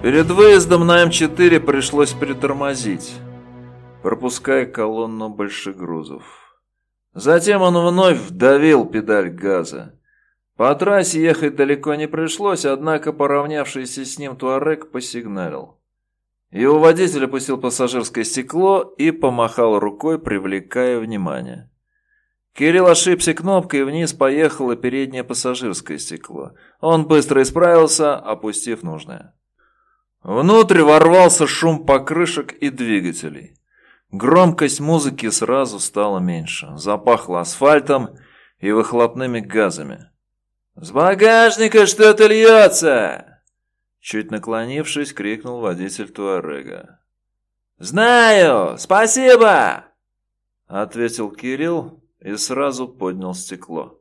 Перед выездом на М4 пришлось притормозить, пропуская колонну большегрузов. Затем он вновь вдавил педаль газа. По трассе ехать далеко не пришлось, однако поравнявшийся с ним Туарек посигналил. Его водитель опустил пассажирское стекло и помахал рукой, привлекая внимание. Кирилл ошибся кнопкой, и вниз поехало переднее пассажирское стекло. Он быстро исправился, опустив нужное. Внутрь ворвался шум покрышек и двигателей. Громкость музыки сразу стала меньше. Запахло асфальтом и выхлопными газами. «С багажника что-то льется!» Чуть наклонившись, крикнул водитель Туарега. «Знаю! Спасибо!» Ответил Кирилл и сразу поднял стекло.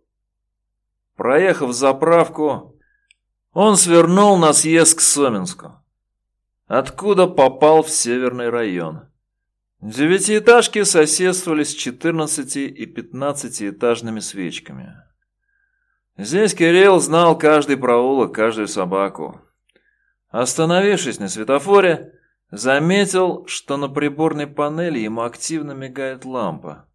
Проехав заправку, он свернул на съезд к Соменску, откуда попал в северный район. Девятиэтажки соседствовали с 14 и 15-этажными свечками. Здесь Кирилл знал каждый проулок, каждую собаку. Остановившись на светофоре, заметил, что на приборной панели ему активно мигает лампа.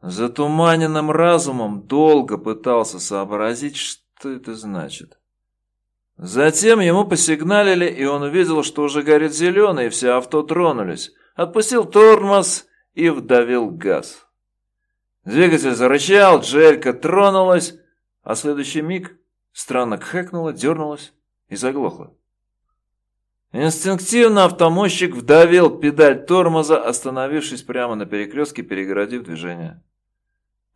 Затуманенным разумом долго пытался сообразить, что это значит. Затем ему посигналили, и он увидел, что уже горит зеленый, и все авто тронулись отпустил тормоз и вдавил газ. Двигатель зарычал, джелька тронулась, а следующий миг странно кхэкнула, дернулась и заглохла. Инстинктивно автомойщик вдавил педаль тормоза, остановившись прямо на перекрестке, перегородив движение.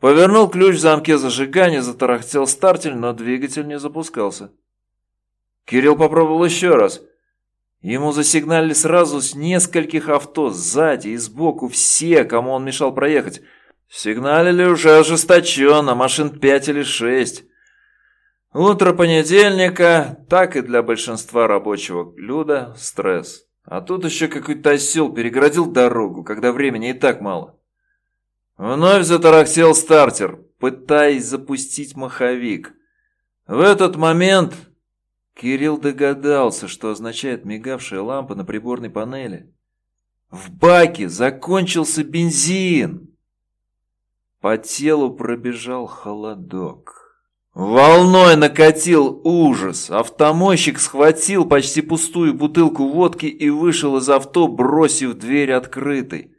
Повернул ключ в замке зажигания, затарахтел стартель, но двигатель не запускался. Кирилл попробовал еще раз – Ему засигналили сразу с нескольких авто, сзади и сбоку, все, кому он мешал проехать. Сигналили уже ожесточенно, машин пять или шесть. Утро понедельника, так и для большинства рабочего люда, стресс. А тут еще какой-то осел переградил дорогу, когда времени и так мало. Вновь затарахтел стартер, пытаясь запустить маховик. В этот момент Кирилл догадался, что означает мигавшая лампа на приборной панели. В баке закончился бензин. По телу пробежал холодок. Волной накатил ужас. Автомойщик схватил почти пустую бутылку водки и вышел из авто, бросив дверь открытой.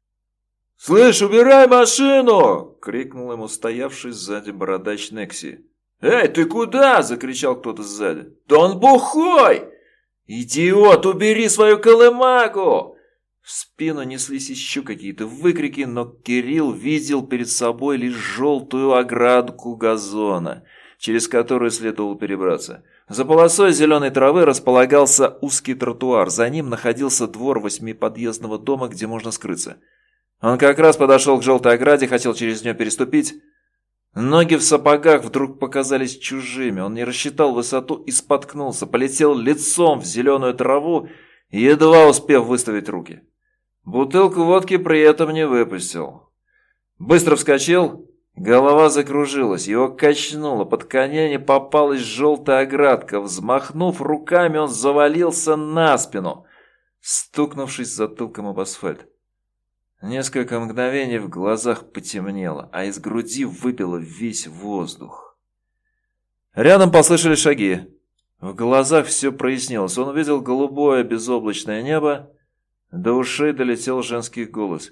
«Слышь, убирай машину!» — крикнул ему стоявший сзади бородач Некси. «Эй, ты куда?» – закричал кто-то сзади. «Да он бухой!» «Идиот, убери свою колымагу!» В спину неслись еще какие-то выкрики, но Кирилл видел перед собой лишь желтую оградку газона, через которую следовало перебраться. За полосой зеленой травы располагался узкий тротуар, за ним находился двор восьмиподъездного дома, где можно скрыться. Он как раз подошел к желтой ограде, хотел через нее переступить, Ноги в сапогах вдруг показались чужими. Он не рассчитал высоту и споткнулся, полетел лицом в зеленую траву, едва успев выставить руки. Бутылку водки при этом не выпустил. Быстро вскочил, голова закружилась, его качнуло, под колени попалась желтая оградка. Взмахнув руками, он завалился на спину, стукнувшись затылком об асфальт. Несколько мгновений в глазах потемнело, а из груди выпило весь воздух. Рядом послышались шаги. В глазах все прояснилось. Он увидел голубое безоблачное небо. До ушей долетел женский голос.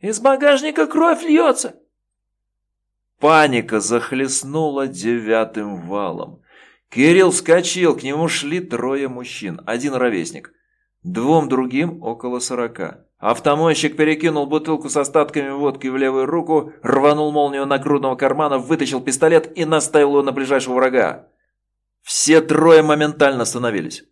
«Из багажника кровь льется!» Паника захлестнула девятым валом. Кирилл вскочил, к нему шли трое мужчин, один ровесник. Двум другим около сорока. Автомойщик перекинул бутылку с остатками водки в левую руку, рванул молнию нагрудного кармана, вытащил пистолет и наставил его на ближайшего врага. Все трое моментально остановились.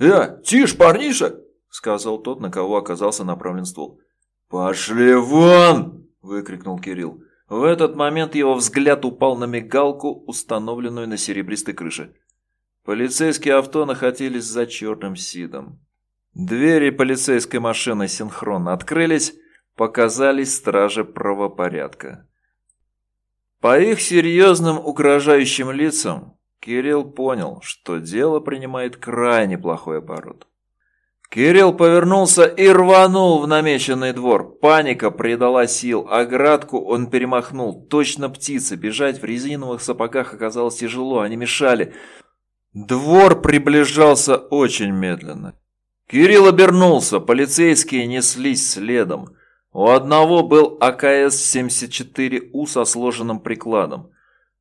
«Э, тише, парниша!» — сказал тот, на кого оказался направлен ствол. «Пошли вон!» — выкрикнул Кирилл. В этот момент его взгляд упал на мигалку, установленную на серебристой крыше. Полицейские авто находились за черным сидом. Двери полицейской машины синхронно открылись, показались стражи правопорядка. По их серьезным угрожающим лицам Кирилл понял, что дело принимает крайне плохой оборот. Кирилл повернулся и рванул в намеченный двор. Паника придала сил. Оградку он перемахнул. Точно птица. Бежать в резиновых сапогах оказалось тяжело. Они мешали. Двор приближался очень медленно. Кирилл обернулся. Полицейские неслись следом. У одного был АКС-74У со сложенным прикладом.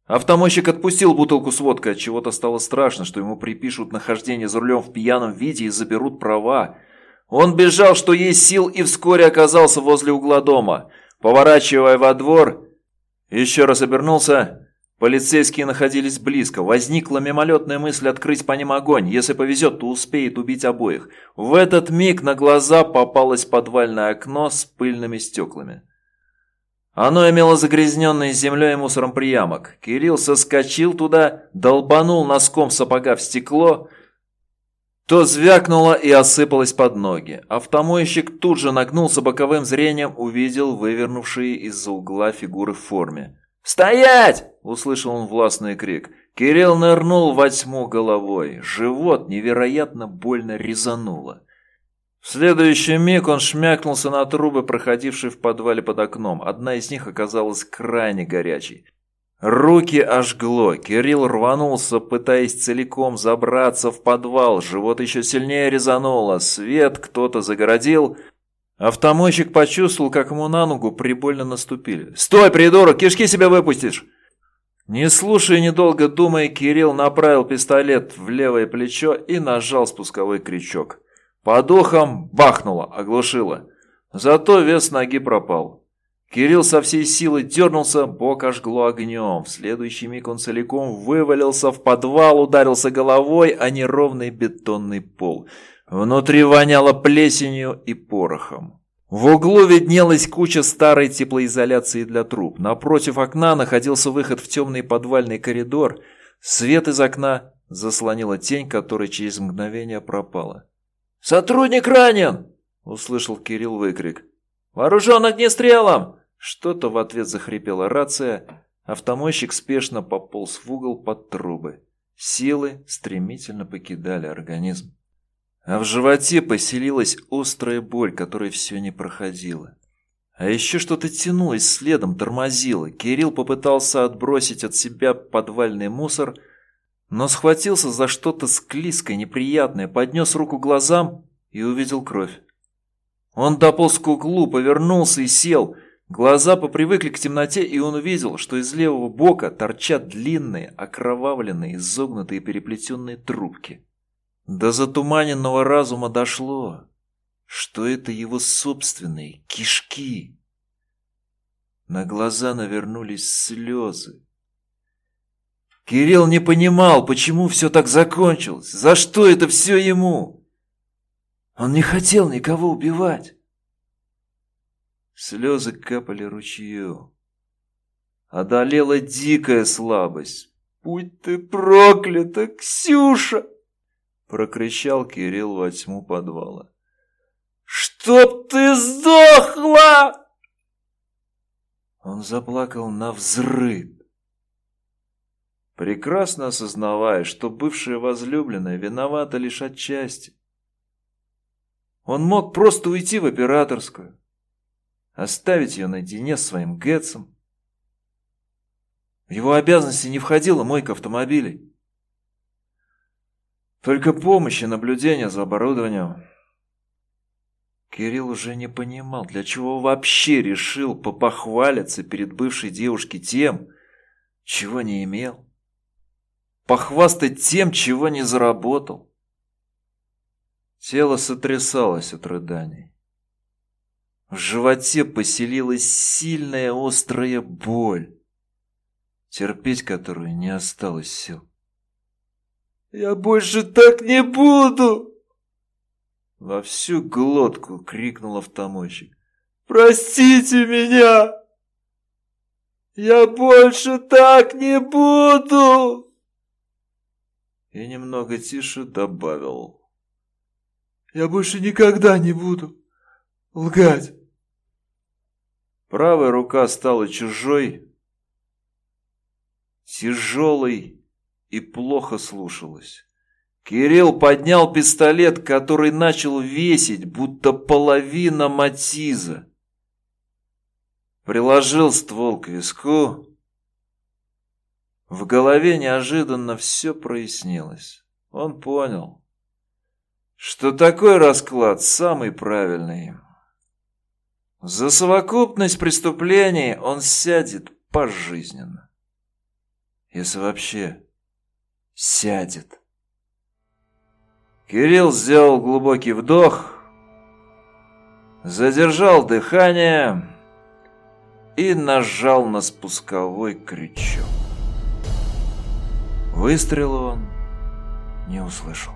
Автомойщик отпустил бутылку с водкой, от чего-то стало страшно, что ему припишут нахождение за рулем в пьяном виде и заберут права. Он бежал, что есть сил, и вскоре оказался возле угла дома. Поворачивая во двор, еще раз обернулся. Полицейские находились близко. Возникла мимолетная мысль открыть по ним огонь. Если повезет, то успеет убить обоих. В этот миг на глаза попалось подвальное окно с пыльными стеклами. Оно имело загрязненный землей и мусором приямок. Кирилл соскочил туда, долбанул носком сапога в стекло, то звякнуло и осыпалось под ноги. Автомойщик тут же нагнулся боковым зрением, увидел вывернувшие из-за угла фигуры в форме. «Стоять!» – услышал он властный крик. Кирилл нырнул во тьму головой. Живот невероятно больно резануло. В следующий миг он шмякнулся на трубы, проходившие в подвале под окном. Одна из них оказалась крайне горячей. Руки ожгло. Кирилл рванулся, пытаясь целиком забраться в подвал. Живот еще сильнее резануло. Свет кто-то загородил. Автомойщик почувствовал, как ему на ногу прибольно наступили. «Стой, придурок! Кишки себя выпустишь!» Не слушая, недолго думая, Кирилл направил пистолет в левое плечо и нажал спусковой крючок. Под ухом бахнуло, оглушило. Зато вес ноги пропал. Кирилл со всей силы дернулся, бок ожгло огнем. В следующий миг он целиком вывалился в подвал, ударился головой о неровный бетонный пол. Внутри воняло плесенью и порохом. В углу виднелась куча старой теплоизоляции для труб. Напротив окна находился выход в темный подвальный коридор. Свет из окна заслонила тень, которая через мгновение пропала. «Сотрудник ранен!» – услышал Кирилл выкрик. «Вооружен огнестрелом!» Что-то в ответ захрипела рация. Автомойщик спешно пополз в угол под трубы. Силы стремительно покидали организм. А в животе поселилась острая боль, которая все не проходила. А еще что-то тянулось следом, тормозило. Кирилл попытался отбросить от себя подвальный мусор – но схватился за что-то склизкое, неприятное, поднес руку глазам и увидел кровь. Он дополз к углу, повернулся и сел. Глаза попривыкли к темноте, и он увидел, что из левого бока торчат длинные, окровавленные, изогнутые переплетенные трубки. До затуманенного разума дошло, что это его собственные кишки. На глаза навернулись слезы. Кирилл не понимал, почему все так закончилось, за что это все ему. Он не хотел никого убивать. Слезы капали ручью. Одолела дикая слабость. «Будь ты проклята, Ксюша!» Прокричал Кирилл во тьму подвала. «Чтоб ты сдохла!» Он заплакал на взрыв прекрасно осознавая, что бывшая возлюбленная виновата лишь отчасти. Он мог просто уйти в операторскую, оставить ее наедине с своим Гэтсом. В его обязанности не входила мойка автомобилей. Только помощь и наблюдение за оборудованием. Кирилл уже не понимал, для чего вообще решил попохвалиться перед бывшей девушкой тем, чего не имел похвастать тем, чего не заработал. Тело сотрясалось от рыданий. В животе поселилась сильная острая боль, терпеть которую не осталось сил. «Я больше так не буду!» Во всю глотку крикнул автомойщик. «Простите меня! Я больше так не буду!» и немного тише добавил. «Я больше никогда не буду лгать!» Правая рука стала чужой, тяжелой и плохо слушалась. Кирилл поднял пистолет, который начал весить, будто половина матиза. Приложил ствол к виску. В голове неожиданно все прояснилось. Он понял, что такой расклад самый правильный. За совокупность преступлений он сядет пожизненно. Если вообще сядет. Кирилл сделал глубокий вдох, задержал дыхание и нажал на спусковой крючок. Выстрела он не услышал.